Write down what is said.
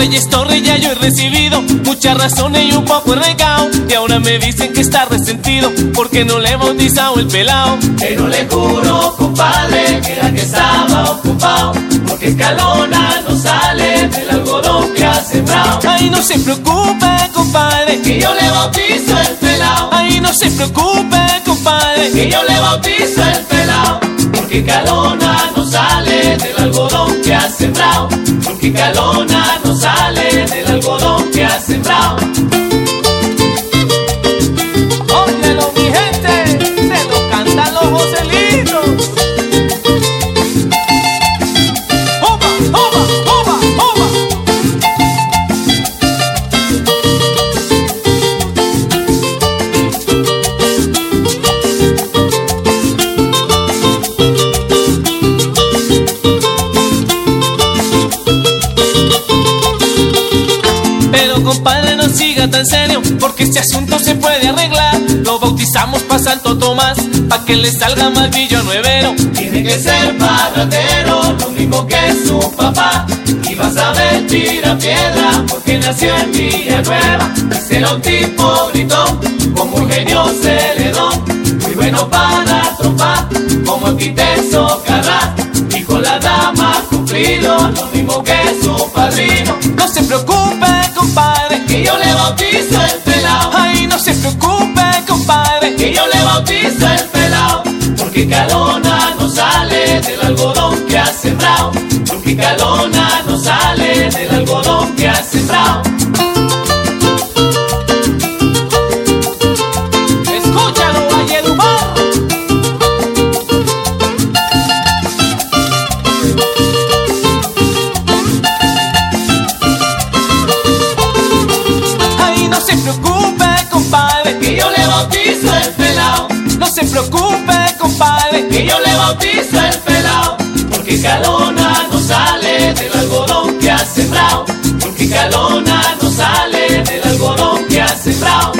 Reyes Torre ya yo he recibido muchas razones y un poco de recao. Y ahora me dicen que está resentido porque no le he bautizado el pelao. Pero le juro, Porque Escalona no sale del algodón que ha sembrado. Ay, no se preocupe, compadre, que yo le bautizo el pelao. Ay, no se preocupe, compadre, que yo le bautizo el pelao. Porque Calona no sale del algodón que ha sembrado. Porque Calona no sale del algodón que ha sembrado. Compadre no siga tan serio Porque este asunto se puede arreglar. Lo bautizamos pa' Santo Tomás Pa' que le salga más nuevero. Tiene que ser padratero, lo mismo que su papá. Y vas a ver tira piedra porque nació en Villanueva. Y será un tipo gritón, con muy genio celedón Muy bueno para trompar, como el quiteso carrá. Y con la dama cumplido, lo mismo que su padrino. No se preocupe, bautizo el pelao. Ay, no se preocupe, compadre. Que yo le bautizo el pelao Porque Calona no sale del algodón bautizo el pelao. No se preocupe, compadre, que yo le bautizo el pelao. Porque Calona no sale del algodón que ha sembrado. Porque Calona no sale del algodón que ha sembrado.